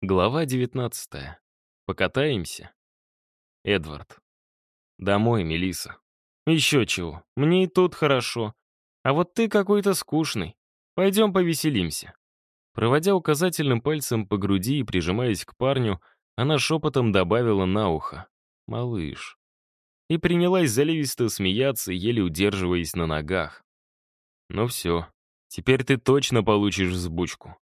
Глава 19. Покатаемся. Эдвард. Домой, Мелиса. Еще чего. Мне и тут хорошо. А вот ты какой-то скучный. Пойдем повеселимся. Проводя указательным пальцем по груди и прижимаясь к парню, она шепотом добавила на ухо. «Малыш». И принялась заливисто смеяться, еле удерживаясь на ногах. «Ну все, теперь ты точно получишь взбучку.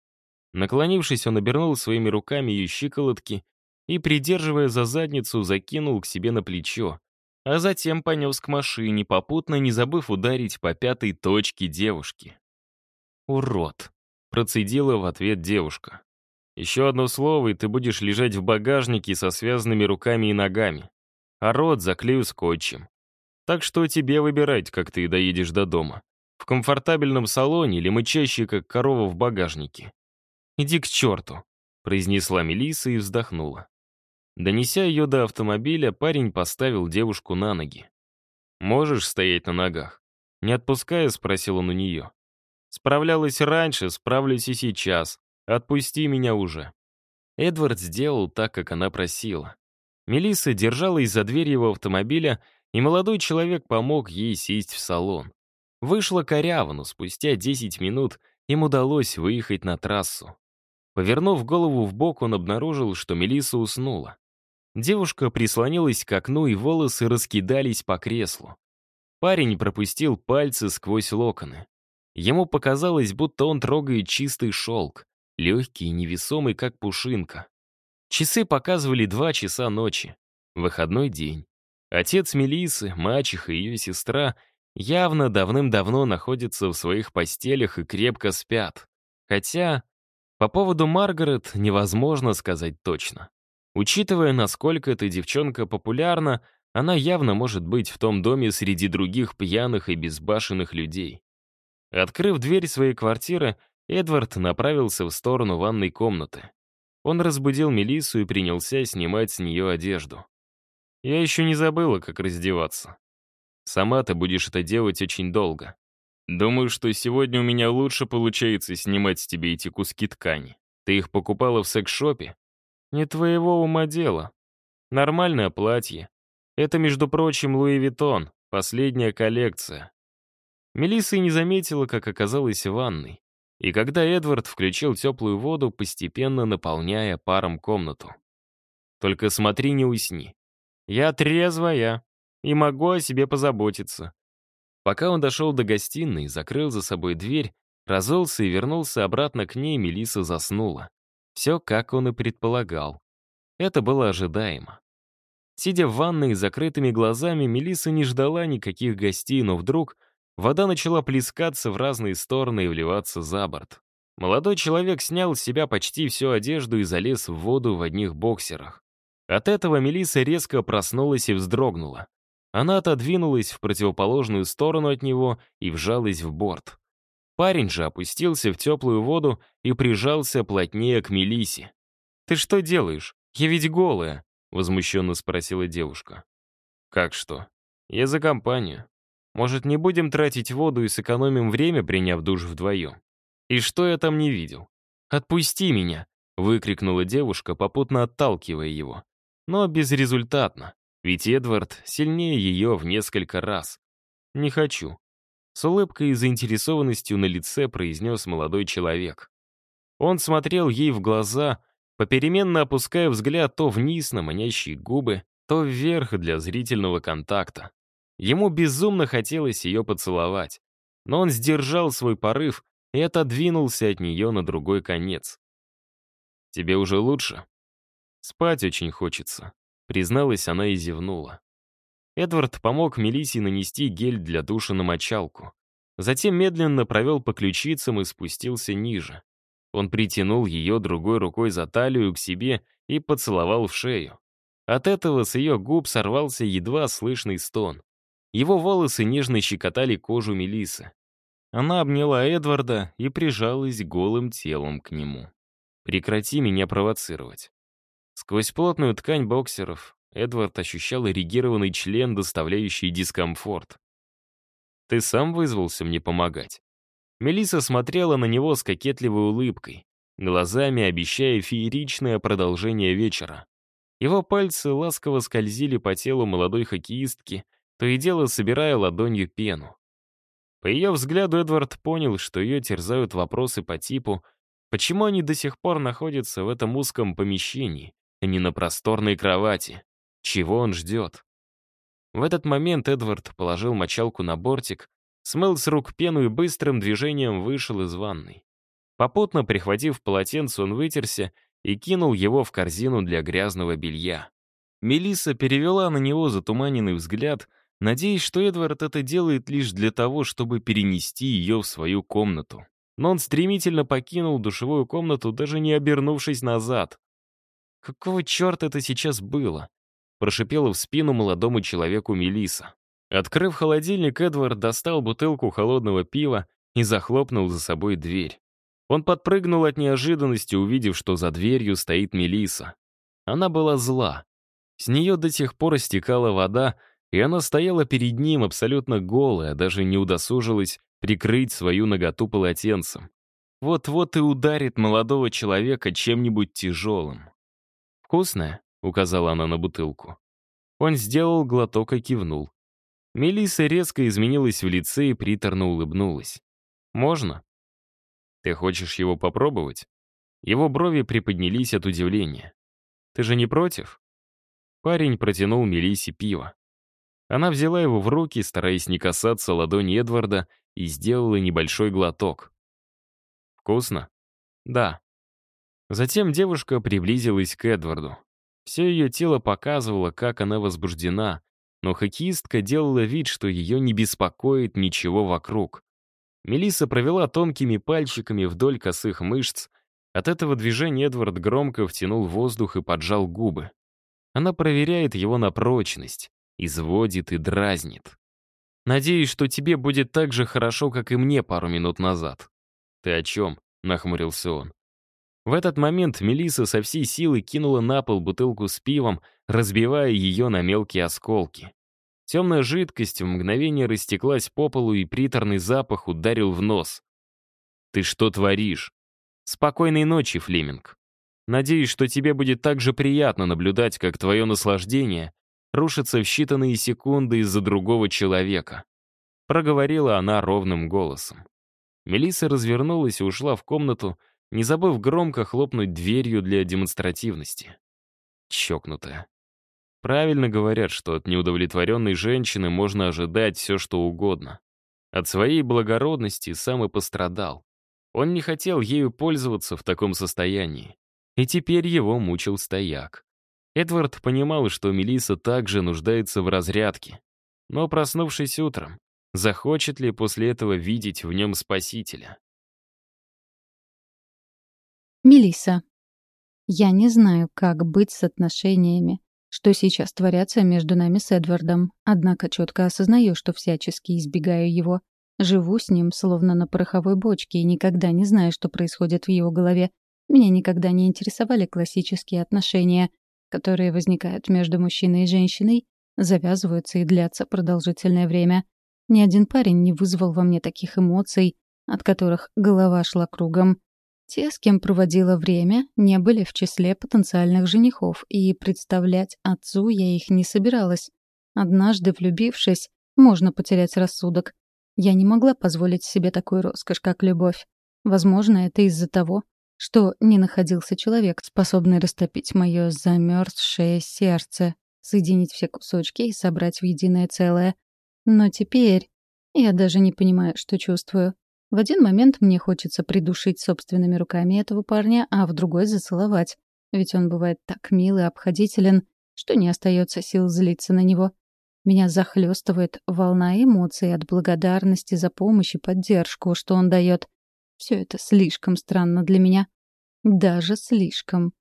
Наклонившись, он обернул своими руками ее щиколотки и, придерживая за задницу, закинул к себе на плечо, а затем понес к машине, попутно не забыв ударить по пятой точке девушки. «Урод!» — процедила в ответ девушка. «Еще одно слово, и ты будешь лежать в багажнике со связанными руками и ногами, а рот заклею скотчем. Так что тебе выбирать, как ты доедешь до дома. В комфортабельном салоне или мычащий, как корова в багажнике. «Иди к черту», — произнесла Мелиса и вздохнула. Донеся ее до автомобиля, парень поставил девушку на ноги. «Можешь стоять на ногах?» Не отпуская, спросил он у нее. «Справлялась раньше, справлюсь и сейчас. Отпусти меня уже». Эдвард сделал так, как она просила. Мелисса держалась за дверь его автомобиля, и молодой человек помог ей сесть в салон. Вышла коряво, но спустя 10 минут им удалось выехать на трассу. Повернув голову в бок, он обнаружил, что Мелиса уснула. Девушка прислонилась к окну, и волосы раскидались по креслу. Парень пропустил пальцы сквозь локоны. Ему показалось, будто он трогает чистый шелк, легкий и невесомый, как пушинка. Часы показывали два часа ночи. Выходной день. Отец Мелисы, мачеха и ее сестра явно давным-давно находятся в своих постелях и крепко спят. Хотя по поводу Маргарет невозможно сказать точно. Учитывая, насколько эта девчонка популярна, она явно может быть в том доме среди других пьяных и безбашенных людей. Открыв дверь своей квартиры, Эдвард направился в сторону ванной комнаты. Он разбудил Мелиссу и принялся снимать с нее одежду. «Я еще не забыла, как раздеваться. Сама ты будешь это делать очень долго. Думаю, что сегодня у меня лучше получается снимать с тебя эти куски ткани. Ты их покупала в секс-шопе? Не твоего ума дело. Нормальное платье. Это, между прочим, Луи Виттон, последняя коллекция. Мелисса и не заметила, как оказалась в ванной. И когда Эдвард включил теплую воду, постепенно наполняя паром комнату. Только смотри, не усни. Я трезвая и могу о себе позаботиться. Пока он дошел до гостиной, закрыл за собой дверь, разулся и вернулся обратно к ней, Мелиса заснула. Все, как он и предполагал. Это было ожидаемо. Сидя в ванной с закрытыми глазами, Мелиса не ждала никаких гостей, но вдруг вода начала плескаться в разные стороны и вливаться за борт. Молодой человек снял с себя почти всю одежду и залез в воду в одних боксерах. От этого Мелиса резко проснулась и вздрогнула. Она отодвинулась в противоположную сторону от него и вжалась в борт. Парень же опустился в теплую воду и прижался плотнее к Мелисе. «Ты что делаешь? Я ведь голая!» — возмущенно спросила девушка. «Как что? Я за компанию. Может, не будем тратить воду и сэкономим время, приняв душ вдвоем? И что я там не видел? Отпусти меня!» — выкрикнула девушка, попутно отталкивая его. Но безрезультатно. Ведь Эдвард сильнее ее в несколько раз. «Не хочу», — с улыбкой и заинтересованностью на лице произнес молодой человек. Он смотрел ей в глаза, попеременно опуская взгляд то вниз на манящие губы, то вверх для зрительного контакта. Ему безумно хотелось ее поцеловать, но он сдержал свой порыв и отодвинулся от нее на другой конец. «Тебе уже лучше?» «Спать очень хочется», Призналась она и зевнула. Эдвард помог Мелиссе нанести гель для душа на мочалку. Затем медленно провел по ключицам и спустился ниже. Он притянул ее другой рукой за талию к себе и поцеловал в шею. От этого с ее губ сорвался едва слышный стон. Его волосы нежно щекотали кожу Мелисы. Она обняла Эдварда и прижалась голым телом к нему. «Прекрати меня провоцировать. Сквозь плотную ткань боксеров Эдвард ощущал эрегированный член, доставляющий дискомфорт. «Ты сам вызвался мне помогать?» Мелиса смотрела на него с кокетливой улыбкой. глазами обещая фееричное продолжение вечера. Его пальцы ласково скользили по телу молодой хоккеистки, то и дело собирая ладонью пену. По ее взгляду Эдвард понял, что ее терзают вопросы по типу Почему они до сих пор находятся в этом узком помещении, а не на просторной кровати? Чего он ждет? В этот момент Эдвард положил мочалку на бортик, смыл с рук пену и быстрым движением вышел из ванной. Попутно прихватив полотенце, он вытерся и кинул его в корзину для грязного белья. Мелисса перевела на него затуманенный взгляд, надеясь, что Эдвард это делает лишь для того, чтобы перенести ее в свою комнату но он стремительно покинул душевую комнату, даже не обернувшись назад. «Какого черта это сейчас было?» — прошипела в спину молодому человеку Мелиса. Открыв холодильник, Эдвард достал бутылку холодного пива и захлопнул за собой дверь. Он подпрыгнул от неожиданности, увидев, что за дверью стоит Мелиса. Она была зла. С нее до тех пор стекала вода, и она стояла перед ним абсолютно голая, даже не удосужилась прикрыть свою наготу полотенцем. Вот-вот и ударит молодого человека чем-нибудь тяжелым. «Вкусная?» — указала она на бутылку. Он сделал глоток и кивнул. Мелисса резко изменилась в лице и приторно улыбнулась. «Можно?» «Ты хочешь его попробовать?» Его брови приподнялись от удивления. «Ты же не против?» Парень протянул Мелиссе пиво. Она взяла его в руки, стараясь не касаться ладони Эдварда, и сделала небольшой глоток. «Вкусно?» «Да». Затем девушка приблизилась к Эдварду. Все ее тело показывало, как она возбуждена, но хоккеистка делала вид, что ее не беспокоит ничего вокруг. Мелисса провела тонкими пальчиками вдоль косых мышц. От этого движения Эдвард громко втянул воздух и поджал губы. Она проверяет его на прочность, изводит и дразнит. Надеюсь, что тебе будет так же хорошо, как и мне пару минут назад». «Ты о чем?» — нахмурился он. В этот момент Мелиса со всей силы кинула на пол бутылку с пивом, разбивая ее на мелкие осколки. Темная жидкость в мгновение растеклась по полу, и приторный запах ударил в нос. «Ты что творишь?» «Спокойной ночи, Флеминг. Надеюсь, что тебе будет так же приятно наблюдать, как твое наслаждение рушится в считанные секунды из-за другого человека. Проговорила она ровным голосом. Мелисса развернулась и ушла в комнату, не забыв громко хлопнуть дверью для демонстративности. Чокнутая. Правильно говорят, что от неудовлетворенной женщины можно ожидать все, что угодно. От своей благородности сам и пострадал. Он не хотел ею пользоваться в таком состоянии. И теперь его мучил стояк. Эдвард понимал, что Мелиса также нуждается в разрядке. Но, проснувшись утром, захочет ли после этого видеть в нем спасителя? Мелиса. Я не знаю, как быть с отношениями, что сейчас творятся между нами с Эдвардом, однако четко осознаю, что всячески избегаю его. Живу с ним, словно на пороховой бочке, и никогда не знаю, что происходит в его голове. Меня никогда не интересовали классические отношения — которые возникают между мужчиной и женщиной, завязываются и длятся продолжительное время. Ни один парень не вызвал во мне таких эмоций, от которых голова шла кругом. Те, с кем проводила время, не были в числе потенциальных женихов, и представлять отцу я их не собиралась. Однажды, влюбившись, можно потерять рассудок. Я не могла позволить себе такую роскошь, как любовь. Возможно, это из-за того, что не находился человек, способный растопить мое замерзшее сердце, соединить все кусочки и собрать в единое целое. Но теперь я даже не понимаю, что чувствую. В один момент мне хочется придушить собственными руками этого парня, а в другой — зацеловать. Ведь он бывает так мил и обходителен, что не остается сил злиться на него. Меня захлестывает волна эмоций от благодарности за помощь и поддержку, что он дает. Все это слишком странно для меня. Даже слишком.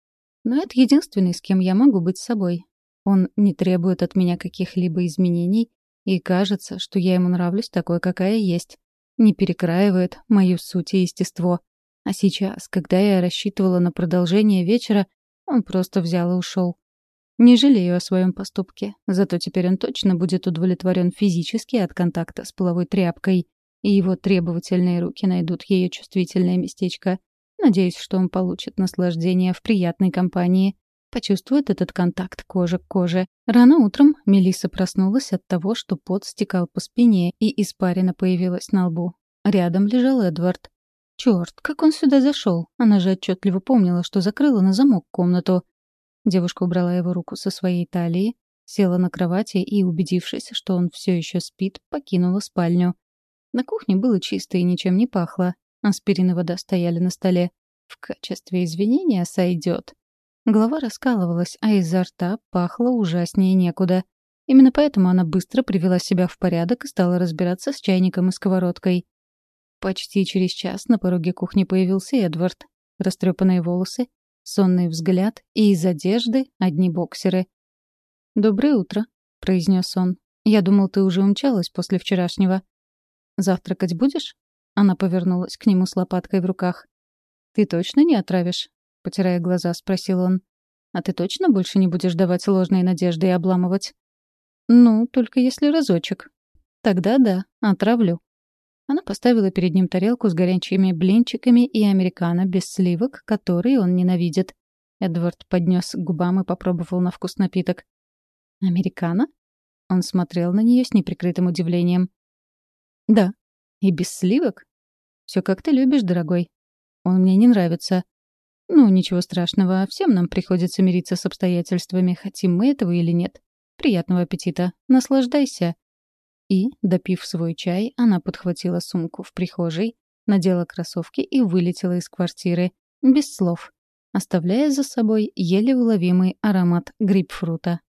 Но это единственный, с кем я могу быть собой. Он не требует от меня каких-либо изменений, и кажется, что я ему нравлюсь такой, какая есть. Не перекраивает мою суть и естество. А сейчас, когда я рассчитывала на продолжение вечера, он просто взял и ушел. Не жалею о своем поступке, зато теперь он точно будет удовлетворен физически от контакта с половой тряпкой, и его требовательные руки найдут ее чувствительное местечко. Надеюсь, что он получит наслаждение в приятной компании. Почувствует этот контакт кожи к коже. Рано утром Мелисса проснулась от того, что пот стекал по спине и испарина появилась на лбу. Рядом лежал Эдвард. Черт, как он сюда зашел? Она же отчетливо помнила, что закрыла на замок комнату. Девушка убрала его руку со своей талии, села на кровати и, убедившись, что он все еще спит, покинула спальню. На кухне было чисто и ничем не пахло. Аспирин и вода стояли на столе. В качестве извинения сойдет. Голова раскалывалась, а изо рта пахло ужаснее некуда. Именно поэтому она быстро привела себя в порядок и стала разбираться с чайником и сковородкой. Почти через час на пороге кухни появился Эдвард. Растрепанные волосы, сонный взгляд и из одежды одни боксеры. «Доброе утро», — произнес он. «Я думал, ты уже умчалась после вчерашнего». «Завтракать будешь?» Она повернулась к нему с лопаткой в руках. «Ты точно не отравишь?» — потирая глаза, спросил он. «А ты точно больше не будешь давать ложные надежды и обламывать?» «Ну, только если разочек». «Тогда да, отравлю». Она поставила перед ним тарелку с горячими блинчиками и американо без сливок, которые он ненавидит. Эдвард поднес к губам и попробовал на вкус напиток. «Американо?» Он смотрел на нее с неприкрытым удивлением. «Да. И без сливок? Все как ты любишь, дорогой. Он мне не нравится. Ну, ничего страшного, всем нам приходится мириться с обстоятельствами, хотим мы этого или нет. Приятного аппетита. Наслаждайся. И, допив свой чай, она подхватила сумку в прихожей, надела кроссовки и вылетела из квартиры, без слов, оставляя за собой еле уловимый аромат грейпфрута.